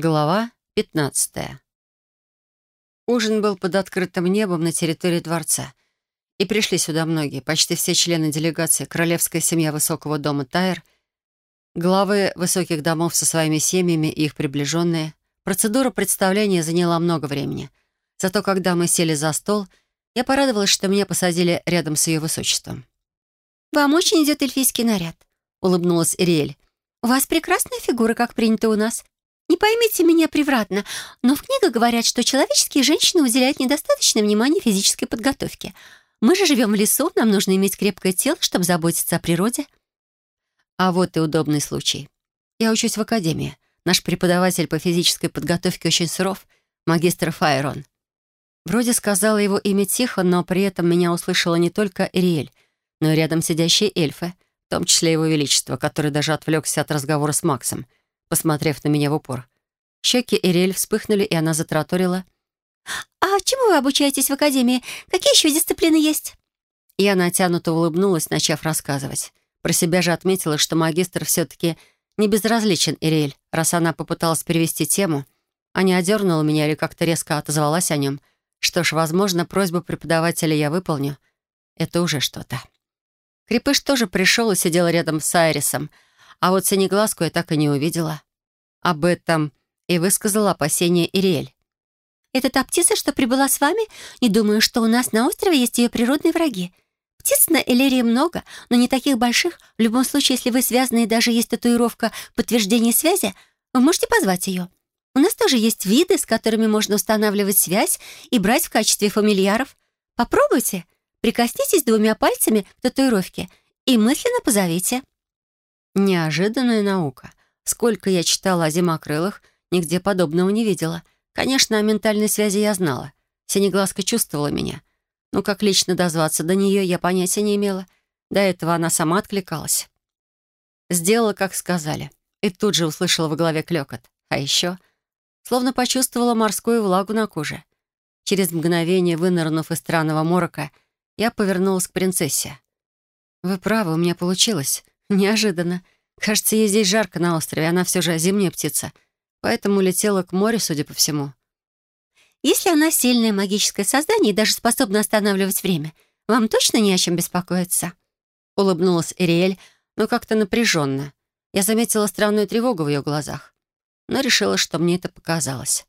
Глава 15 Ужин был под открытым небом на территории дворца. И пришли сюда многие, почти все члены делегации, королевская семья высокого дома Тайр, главы высоких домов со своими семьями и их приближенные. Процедура представления заняла много времени. Зато когда мы сели за стол, я порадовалась, что меня посадили рядом с ее высочеством. «Вам очень идет эльфийский наряд», — улыбнулась Ириэль. «У вас прекрасная фигура, как принято у нас. Не поймите меня превратно, но в книгах говорят, что человеческие женщины уделяют недостаточно внимания физической подготовке. Мы же живем в лесу, нам нужно иметь крепкое тело, чтобы заботиться о природе. А вот и удобный случай. Я учусь в академии. Наш преподаватель по физической подготовке очень суров, магистр Файрон. Вроде сказала его имя тихо, но при этом меня услышала не только Ириэль, но и рядом сидящие эльфы, в том числе его величество, который даже отвлекся от разговора с Максом — посмотрев на меня в упор. Щеки Эриэль вспыхнули, и она затраторила. «А чему вы обучаетесь в академии? Какие еще дисциплины есть?» Я натянуто улыбнулась, начав рассказывать. Про себя же отметила, что магистр все-таки не безразличен Ириэль, раз она попыталась перевести тему, а не одернула меня или как-то резко отозвалась о нем. Что ж, возможно, просьбу преподавателя я выполню. Это уже что-то. Крепыш тоже пришел и сидел рядом с Айрисом — а вот синеглазку я так и не увидела. Об этом и высказала опасение Ириэль. «Это та птица, что прибыла с вами? Не думаю, что у нас на острове есть ее природные враги. Птиц на Элерии много, но не таких больших. В любом случае, если вы связаны и даже есть татуировка подтверждения связи, вы можете позвать ее. У нас тоже есть виды, с которыми можно устанавливать связь и брать в качестве фамильяров. Попробуйте, прикоснитесь двумя пальцами к татуировке и мысленно позовите». Неожиданная наука. Сколько я читала о зимокрылых, нигде подобного не видела. Конечно, о ментальной связи я знала. Синеглазка чувствовала меня. Но как лично дозваться до нее, я понятия не имела. До этого она сама откликалась. Сделала, как сказали. И тут же услышала во голове клёкот. А еще словно почувствовала морскую влагу на коже. Через мгновение, вынырнув из странного морока, я повернулась к принцессе. «Вы правы, у меня получилось. Неожиданно. Кажется, ей здесь жарко на острове, она все же зимняя птица. Поэтому летела к морю, судя по всему. Если она сильное магическое создание и даже способна останавливать время, вам точно не о чем беспокоиться?» Улыбнулась Эриэль, но как-то напряженно. Я заметила странную тревогу в ее глазах, но решила, что мне это показалось.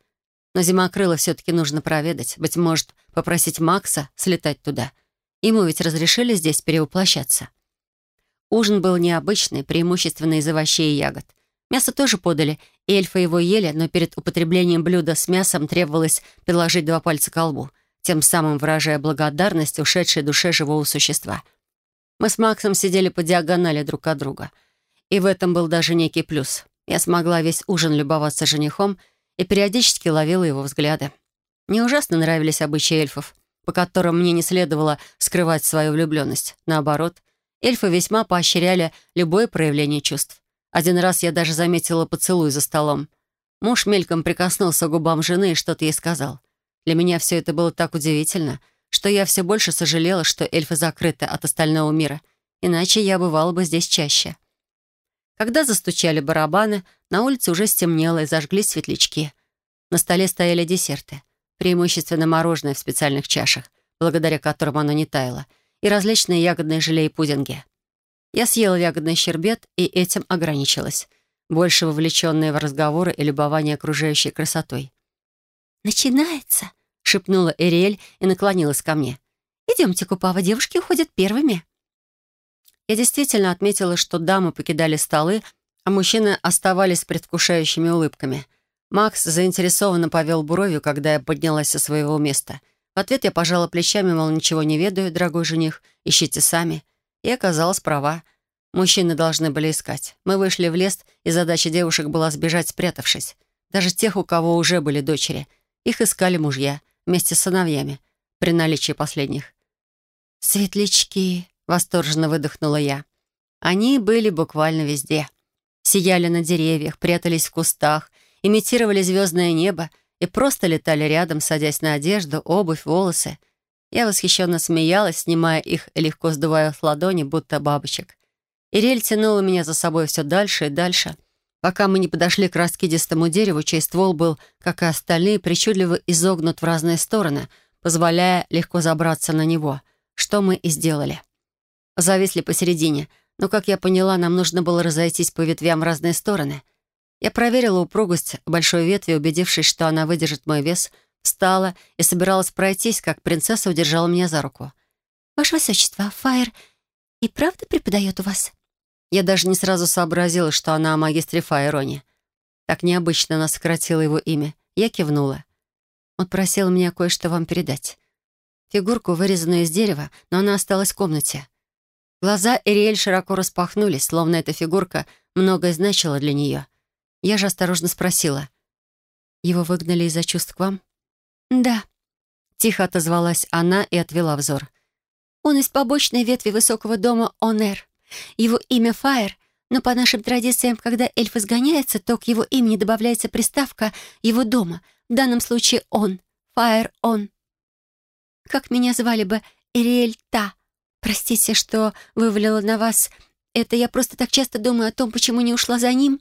Но зимокрыло все-таки нужно проведать. Быть может, попросить Макса слетать туда. Ему ведь разрешили здесь перевоплощаться. Ужин был необычный, преимущественно из овощей и ягод. Мясо тоже подали, и эльфы его ели, но перед употреблением блюда с мясом требовалось приложить два пальца к колбу, тем самым выражая благодарность ушедшей душе живого существа. Мы с Максом сидели по диагонали друг от друга. И в этом был даже некий плюс. Я смогла весь ужин любоваться женихом и периодически ловила его взгляды. Мне ужасно нравились обычаи эльфов, по которым мне не следовало скрывать свою влюбленность. Наоборот — Эльфы весьма поощряли любое проявление чувств. Один раз я даже заметила поцелуй за столом. Муж мельком прикоснулся к губам жены и что-то ей сказал. Для меня все это было так удивительно, что я все больше сожалела, что эльфы закрыты от остального мира, иначе я бывала бы здесь чаще. Когда застучали барабаны, на улице уже стемнело и зажглись светлячки. На столе стояли десерты, преимущественно мороженое в специальных чашах, благодаря которым оно не таяло — и различные ягодные желе и пудинги. Я съела ягодный щербет и этим ограничилась, больше вовлеченная в разговоры и любование окружающей красотой. «Начинается», — шепнула Эриэль и наклонилась ко мне. «Идемте, Купава, девушки уходят первыми». Я действительно отметила, что дамы покидали столы, а мужчины оставались с предвкушающими улыбками. Макс заинтересованно повел бровью, когда я поднялась со своего места — ответ я пожала плечами, мол, ничего не ведаю, дорогой жених, ищите сами. И оказалась права. Мужчины должны были искать. Мы вышли в лес, и задача девушек была сбежать, спрятавшись. Даже тех, у кого уже были дочери. Их искали мужья, вместе с сыновьями, при наличии последних. «Светлячки!» — восторженно выдохнула я. Они были буквально везде. Сияли на деревьях, прятались в кустах, имитировали звездное небо и просто летали рядом, садясь на одежду, обувь, волосы. Я восхищенно смеялась, снимая их и легко сдувая с ладони, будто бабочек. Ирель тянула меня за собой все дальше и дальше, пока мы не подошли к раскидистому дереву, чей ствол был, как и остальные, причудливо изогнут в разные стороны, позволяя легко забраться на него, что мы и сделали. Зависли посередине, но, как я поняла, нам нужно было разойтись по ветвям в разные стороны. Я проверила упругость большой ветви, убедившись, что она выдержит мой вес, встала и собиралась пройтись, как принцесса удержала меня за руку. «Ваше Высочество, Фаер и правда преподает у вас?» Я даже не сразу сообразила, что она о магистре Фаероне. Так необычно она сократила его имя. Я кивнула. Он просил меня кое-что вам передать. Фигурку, вырезанную из дерева, но она осталась в комнате. Глаза Эриэль широко распахнулись, словно эта фигурка многое значила для нее. Я же осторожно спросила. «Его выгнали из-за чувств к вам?» «Да», — тихо отозвалась она и отвела взор. «Он из побочной ветви высокого дома Онер. Его имя Фаер, но по нашим традициям, когда эльф изгоняется, то к его имени добавляется приставка его дома, в данном случае он, Фаер он. Как меня звали бы Ириэль Та. Простите, что вывалила на вас это. Я просто так часто думаю о том, почему не ушла за ним.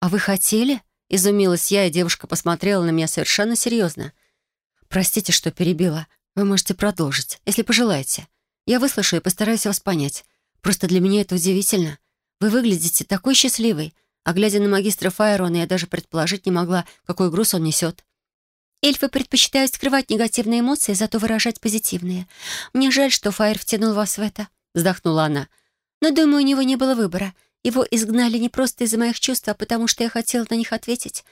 «А вы хотели?» — изумилась я, и девушка посмотрела на меня совершенно серьезно. «Простите, что перебила. Вы можете продолжить, если пожелаете. Я выслушаю и постараюсь вас понять. Просто для меня это удивительно. Вы выглядите такой счастливой, а глядя на магистра Файрона, я даже предположить не могла, какой груз он несет. Эльфы предпочитают скрывать негативные эмоции, зато выражать позитивные. Мне жаль, что Файр втянул вас в это», — вздохнула она. «Но, думаю, у него не было выбора. Его изгнали не просто из-за моих чувств, а потому что я хотела на них ответить.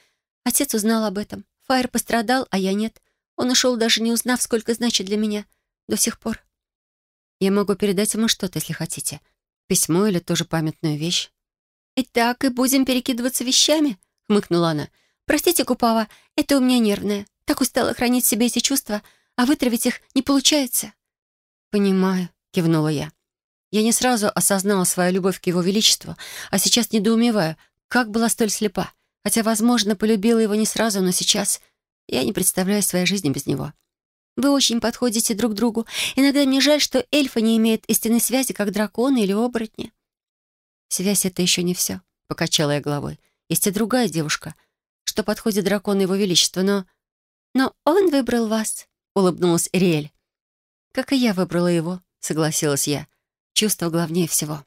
Отец узнал об этом. Файр пострадал, а я нет. Он ушел, даже не узнав, сколько значит для меня. До сих пор. Я могу передать ему что-то, если хотите. Письмо или тоже памятную вещь. «И так и будем перекидываться вещами?» — хмыкнула она. «Простите, Купава, это у меня нервное. Так устала хранить в себе эти чувства, а вытравить их не получается». «Понимаю», — кивнула я. Я не сразу осознала свою любовь к его величеству, а сейчас недоумеваю, как была столь слепа. Хотя, возможно, полюбила его не сразу, но сейчас я не представляю своей жизни без него. Вы очень подходите друг другу. Иногда мне жаль, что эльфы не имеют истинной связи, как драконы или оборотни». «Связь — это еще не все», — покачала я головой. «Есть и другая девушка, что подходит дракону его величества, но...» «Но он выбрал вас», — улыбнулась Ириэль. «Как и я выбрала его», — согласилась я. «Чувство главнее всего».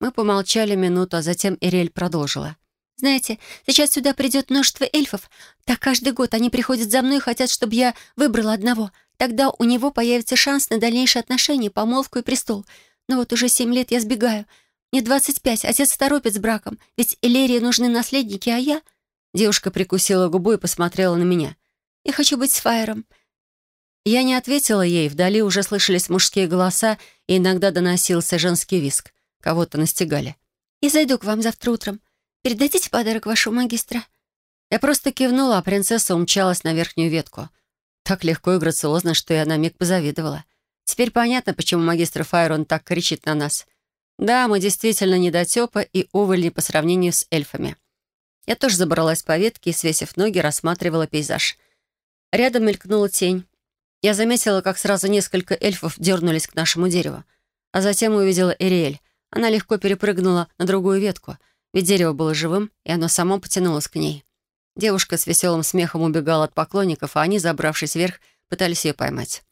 Мы помолчали минуту, а затем Ириэль продолжила. Знаете, сейчас сюда придет множество эльфов. Так каждый год они приходят за мной и хотят, чтобы я выбрала одного. Тогда у него появится шанс на дальнейшие отношения, помолвку и престол. Но вот уже семь лет я сбегаю. Мне двадцать пять, отец торопит с браком, ведь Элерии нужны наследники, а я...» Девушка прикусила губу и посмотрела на меня. «Я хочу быть с Фаером». Я не ответила ей, вдали уже слышались мужские голоса, и иногда доносился женский виск. Кого-то настигали. «Я зайду к вам завтра утром. Передадите подарок вашего магистра?» Я просто кивнула, а принцесса умчалась на верхнюю ветку. Так легко и грациозно, что я на миг позавидовала. Теперь понятно, почему магистр Файрон так кричит на нас. Да, мы действительно недотёпы и увольни по сравнению с эльфами. Я тоже забралась по ветке и, свесив ноги, рассматривала пейзаж. Рядом мелькнула тень. Я заметила, как сразу несколько эльфов дернулись к нашему дереву. А затем увидела Эриэль. Она легко перепрыгнула на другую ветку — ведь дерево было живым, и оно само потянулось к ней. Девушка с веселым смехом убегала от поклонников, а они, забравшись вверх, пытались ее поймать.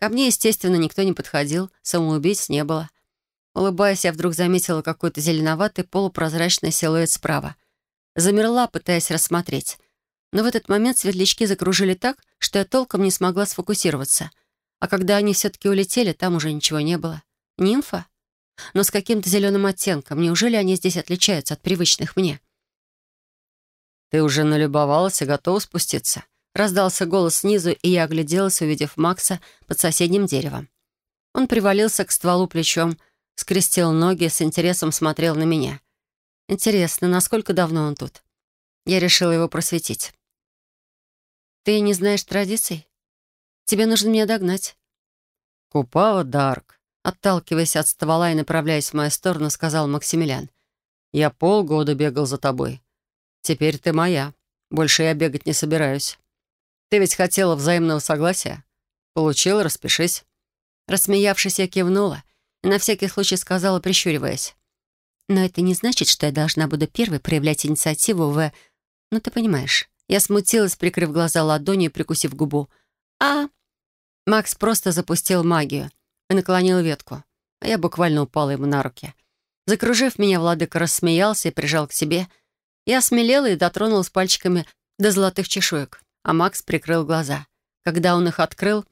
Ко мне, естественно, никто не подходил, самоубийц не было. Улыбаясь, я вдруг заметила какой-то зеленоватый полупрозрачный силуэт справа. Замерла, пытаясь рассмотреть. Но в этот момент светлячки закружили так, что я толком не смогла сфокусироваться. А когда они все-таки улетели, там уже ничего не было. Нимфа? но с каким-то зеленым оттенком. Неужели они здесь отличаются от привычных мне? «Ты уже налюбовалась и готова спуститься?» Раздался голос снизу, и я огляделась, увидев Макса под соседним деревом. Он привалился к стволу плечом, скрестил ноги, с интересом смотрел на меня. Интересно, насколько давно он тут? Я решила его просветить. «Ты не знаешь традиций? Тебе нужно меня догнать». «Купава Дарк», Отталкиваясь от ствола и направляясь в мою сторону, сказал Максимилиан. «Я полгода бегал за тобой. Теперь ты моя. Больше я бегать не собираюсь. Ты ведь хотела взаимного согласия? Получила, распишись». Рассмеявшись, я кивнула и на всякий случай сказала, прищуриваясь. Но это не значит, что я должна буду первой проявлять инициативу в... Ну, ты понимаешь. Я смутилась, прикрыв глаза ладонью и прикусив губу. «А...» Макс просто запустил магию и наклонил ветку, а я буквально упала ему на руки. Закружив меня, владыка рассмеялся и прижал к себе. Я смелела и дотронулась пальчиками до золотых чешуек, а Макс прикрыл глаза. Когда он их открыл,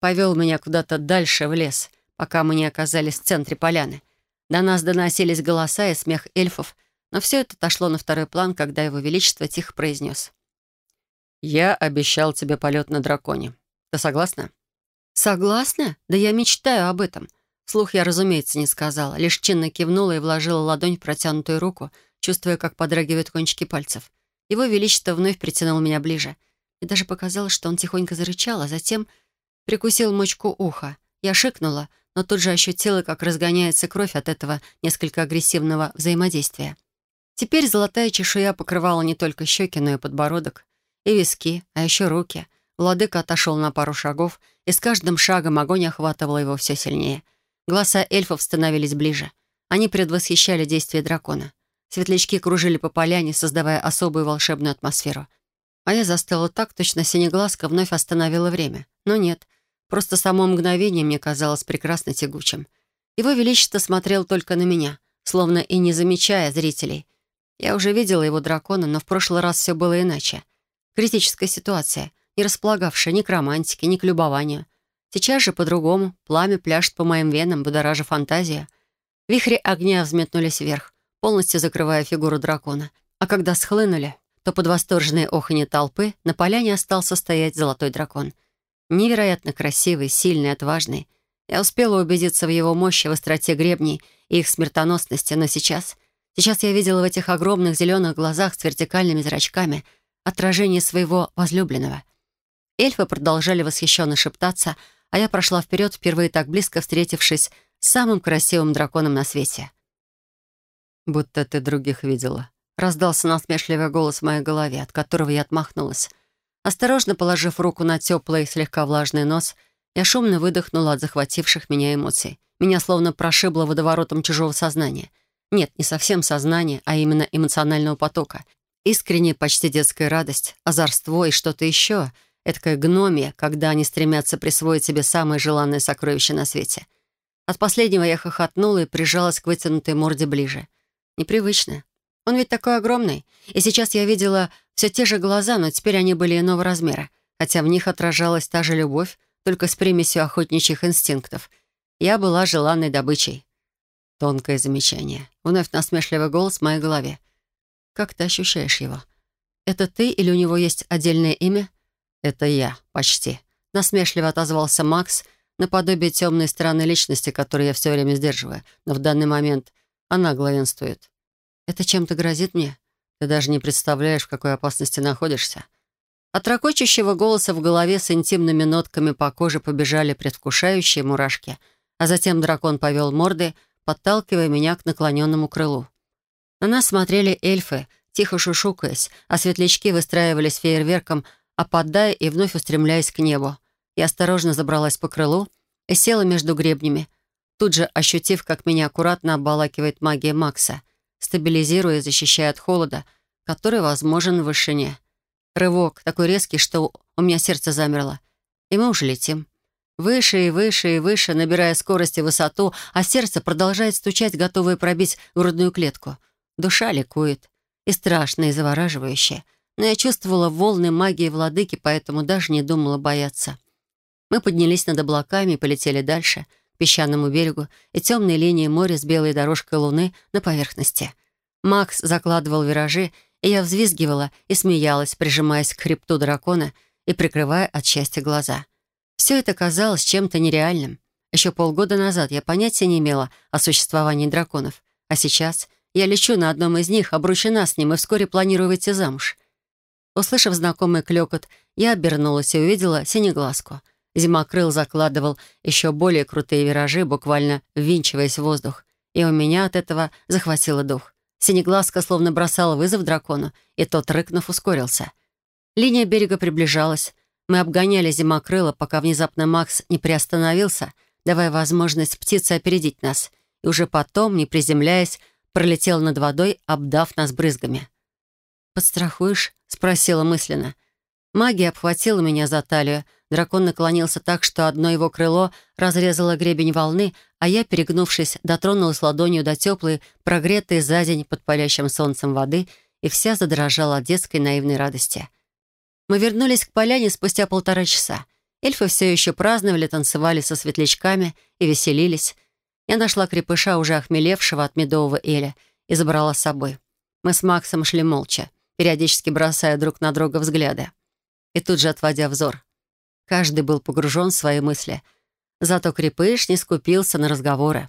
повел меня куда-то дальше в лес, пока мы не оказались в центре поляны. До нас доносились голоса и смех эльфов, но все это отошло на второй план, когда его величество тихо произнес. «Я обещал тебе полет на драконе. Ты согласна?» «Согласна? Да я мечтаю об этом». Слух я, разумеется, не сказала, лишь чинно кивнула и вложила ладонь в протянутую руку, чувствуя, как подрагивают кончики пальцев. Его Величество вновь притянул меня ближе. И даже показалось, что он тихонько зарычал, а затем прикусил мочку уха. Я шикнула, но тут же ощутила, как разгоняется кровь от этого несколько агрессивного взаимодействия. Теперь золотая чешуя покрывала не только щеки, но и подбородок и виски, а еще руки. Владыка отошел на пару шагов, и с каждым шагом огонь охватывал его все сильнее. Глаза эльфов становились ближе. Они предвосхищали действия дракона. Светлячки кружили по поляне, создавая особую волшебную атмосферу. А я застыла так, точно синеглазка вновь остановила время. Но нет, просто само мгновение мне казалось прекрасно тягучим. Его Величество смотрел только на меня, словно и не замечая зрителей. Я уже видела его дракона, но в прошлый раз все было иначе — Критическая ситуация, не располагавшая ни к романтике, ни к любованию. Сейчас же по-другому. Пламя пляшет по моим венам, будоража фантазия. Вихри огня взметнулись вверх, полностью закрывая фигуру дракона. А когда схлынули, то под восторженные охани толпы на поляне остался стоять золотой дракон. Невероятно красивый, сильный, отважный. Я успела убедиться в его мощи, в остроте гребней и их смертоносности, но сейчас... Сейчас я видела в этих огромных зеленых глазах с вертикальными зрачками — отражение своего возлюбленного. Эльфы продолжали восхищенно шептаться, а я прошла вперед, впервые так близко встретившись с самым красивым драконом на свете. «Будто ты других видела», — раздался насмешливый голос в моей голове, от которого я отмахнулась. Осторожно положив руку на теплый, слегка влажный нос, я шумно выдохнула от захвативших меня эмоций. Меня словно прошибло водоворотом чужого сознания. Нет, не совсем сознания, а именно эмоционального потока — Искренняя, почти детская радость, озорство и что-то еще. Эдакая гномия, когда они стремятся присвоить себе самое желанное сокровище на свете. От последнего я хохотнула и прижалась к вытянутой морде ближе. Непривычно. Он ведь такой огромный. И сейчас я видела все те же глаза, но теперь они были иного размера, хотя в них отражалась та же любовь, только с примесью охотничьих инстинктов. Я была желанной добычей. Тонкое замечание. Вновь насмешливый голос в моей голове. Как ты ощущаешь его? Это ты или у него есть отдельное имя? Это я, почти. Насмешливо отозвался Макс, наподобие темной стороны личности, которую я все время сдерживаю, но в данный момент она главенствует. Это чем-то грозит мне? Ты даже не представляешь, в какой опасности находишься. От ракочущего голоса в голове с интимными нотками по коже побежали предвкушающие мурашки, а затем дракон повел морды, подталкивая меня к наклоненному крылу. На нас смотрели эльфы, тихо шушукаясь, а светлячки выстраивались фейерверком, опадая и вновь устремляясь к небу. Я осторожно забралась по крылу и села между гребнями, тут же ощутив, как меня аккуратно обволакивает магия Макса, стабилизируя и защищая от холода, который возможен в вышине. Рывок такой резкий, что у меня сердце замерло. И мы уже летим. Выше и выше и выше, набирая скорость и высоту, а сердце продолжает стучать, готовое пробить грудную клетку — Душа ликует. И страшно, и завораживающе. Но я чувствовала волны магии владыки, поэтому даже не думала бояться. Мы поднялись над облаками и полетели дальше, к песчаному берегу и темной линии моря с белой дорожкой луны на поверхности. Макс закладывал виражи, и я взвизгивала и смеялась, прижимаясь к хребту дракона и прикрывая от счастья глаза. Все это казалось чем-то нереальным. Еще полгода назад я понятия не имела о существовании драконов, а сейчас я лечу на одном из них, обручена с ним и вскоре планирую выйти замуж. Услышав знакомый клёкот, я обернулась и увидела синеглазку. Зимокрыл закладывал еще более крутые виражи, буквально ввинчиваясь в воздух. И у меня от этого захватило дух. Синеглазка словно бросала вызов дракону, и тот, рыкнув, ускорился. Линия берега приближалась. Мы обгоняли зимокрыла, пока внезапно Макс не приостановился, давая возможность птице опередить нас. И уже потом, не приземляясь, пролетел над водой, обдав нас брызгами. «Подстрахуешь?» — спросила мысленно. Магия обхватила меня за талию. Дракон наклонился так, что одно его крыло разрезало гребень волны, а я, перегнувшись, дотронулась ладонью до теплой, прогретой за день под палящим солнцем воды и вся задрожала от детской наивной радости. Мы вернулись к поляне спустя полтора часа. Эльфы все еще праздновали, танцевали со светлячками и веселились. Я нашла крепыша, уже охмелевшего от медового эля, и забрала с собой. Мы с Максом шли молча, периодически бросая друг на друга взгляды. И тут же отводя взор. Каждый был погружен в свои мысли. Зато крепыш не скупился на разговоры.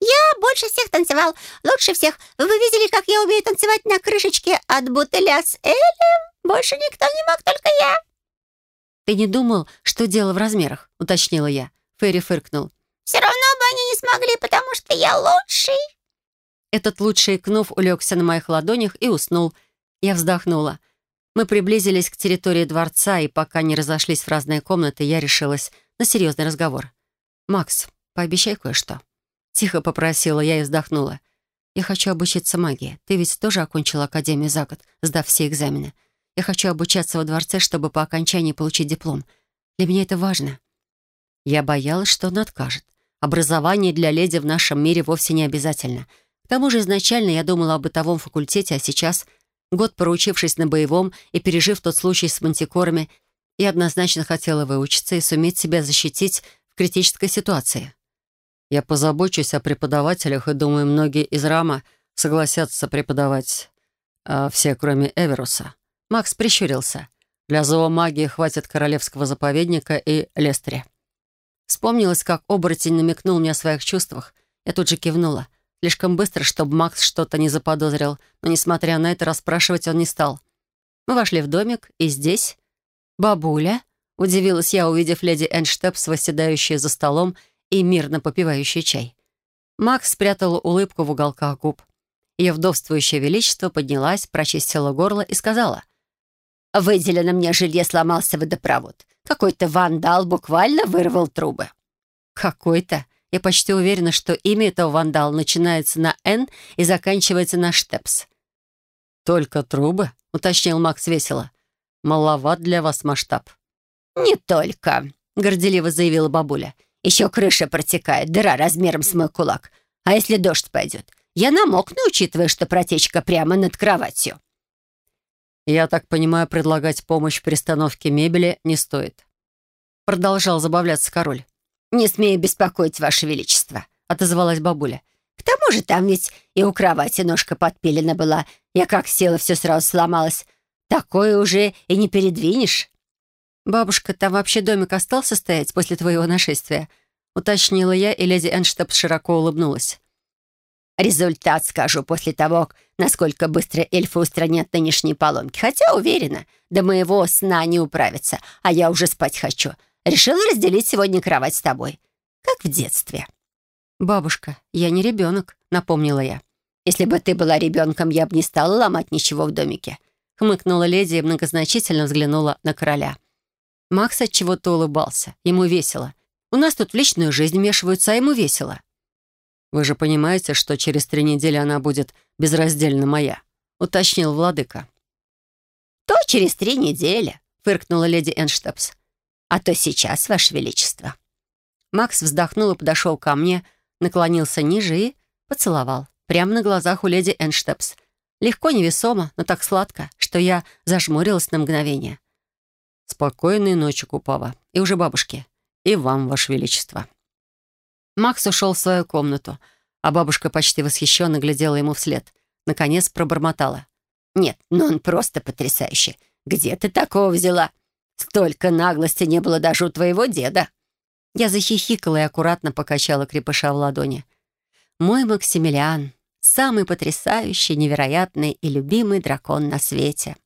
«Я больше всех танцевал, лучше всех. Вы видели, как я умею танцевать на крышечке от бутыля с Элем? Больше никто не мог, только я». «Ты не думал, что дело в размерах?» — уточнила я. Ферри фыркнул. «Все равно смогли, потому что я лучший». Этот лучший Кнув улегся на моих ладонях и уснул. Я вздохнула. Мы приблизились к территории дворца, и пока не разошлись в разные комнаты, я решилась на серьезный разговор. «Макс, пообещай кое-что». Тихо попросила я и вздохнула. «Я хочу обучиться магии. Ты ведь тоже окончила Академию за год, сдав все экзамены. Я хочу обучаться во дворце, чтобы по окончании получить диплом. Для меня это важно». Я боялась, что он откажет. Образование для леди в нашем мире вовсе не обязательно. К тому же изначально я думала о бытовом факультете, а сейчас Год проучившись на боевом и пережив тот случай с мантикорами, я однозначно хотела выучиться и суметь себя защитить в критической ситуации. Я позабочусь о преподавателях, и думаю, многие из Рама согласятся преподавать а все, кроме Эверуса. Макс прищурился. Для зоомагии хватит королевского заповедника и Лестри. Вспомнилось, как оборотень намекнул мне о своих чувствах. Я тут же кивнула — Слишком быстро, чтобы Макс что-то не заподозрил, но, несмотря на это, расспрашивать он не стал. Мы вошли в домик, и здесь... «Бабуля?» — удивилась я, увидев леди Энштепс, восседающую за столом и мирно попивающую чай. Макс спрятал улыбку в уголках губ. Ее вдовствующее величество поднялась, прочистила горло и сказала. «Выделено мне жилье сломался водопровод. Какой-то вандал буквально вырвал трубы». «Какой-то?» Я почти уверена, что имя этого вандала начинается на «Н» и заканчивается на «Штепс». «Только трубы?» — уточнил Макс весело. «Маловат для вас масштаб». «Не только», — горделиво заявила бабуля. «Еще крыша протекает, дыра размером с мой кулак. А если дождь пойдет? Я намокну, учитывая, что протечка прямо над кроватью». «Я так понимаю, предлагать помощь в перестановке мебели не стоит». Продолжал забавляться король. «Не смею беспокоить, Ваше Величество», — отозвалась бабуля. «К тому же там ведь и у кровати ножка подпилена была. Я как села, все сразу сломалось. Такое уже и не передвинешь». «Бабушка, там вообще домик остался стоять после твоего нашествия?» — уточнила я, и леди Энштаб широко улыбнулась. «Результат скажу после того, насколько быстро эльфы устранят нынешние поломки. Хотя, уверена, до моего сна не управится, а я уже спать хочу. Решила разделить сегодня кровать с тобой. Как в детстве». «Бабушка, я не ребенок», — напомнила я. «Если бы ты была ребенком, я бы не стала ломать ничего в домике», — хмыкнула леди и многозначительно взглянула на короля. Макс от чего-то улыбался. Ему весело. У нас тут в личную жизнь вмешиваются, а ему весело. «Вы же понимаете, что через три недели она будет безраздельно моя», — уточнил владыка. «То через три недели», — фыркнула леди Энштепс а то сейчас, Ваше Величество». Макс вздохнул и подошел ко мне, наклонился ниже и поцеловал. Прямо на глазах у леди Энштепс. Легко, невесомо, но так сладко, что я зажмурилась на мгновение. «Спокойной ночи, Купава. И уже бабушке. И вам, Ваше Величество». Макс ушел в свою комнату, а бабушка почти восхищенно глядела ему вслед. Наконец пробормотала. «Нет, ну он просто потрясающий. Где ты такого взяла?» Столько наглости не было даже у твоего деда». Я захихикала и аккуратно покачала крепыша в ладони. «Мой Максимилиан — самый потрясающий, невероятный и любимый дракон на свете».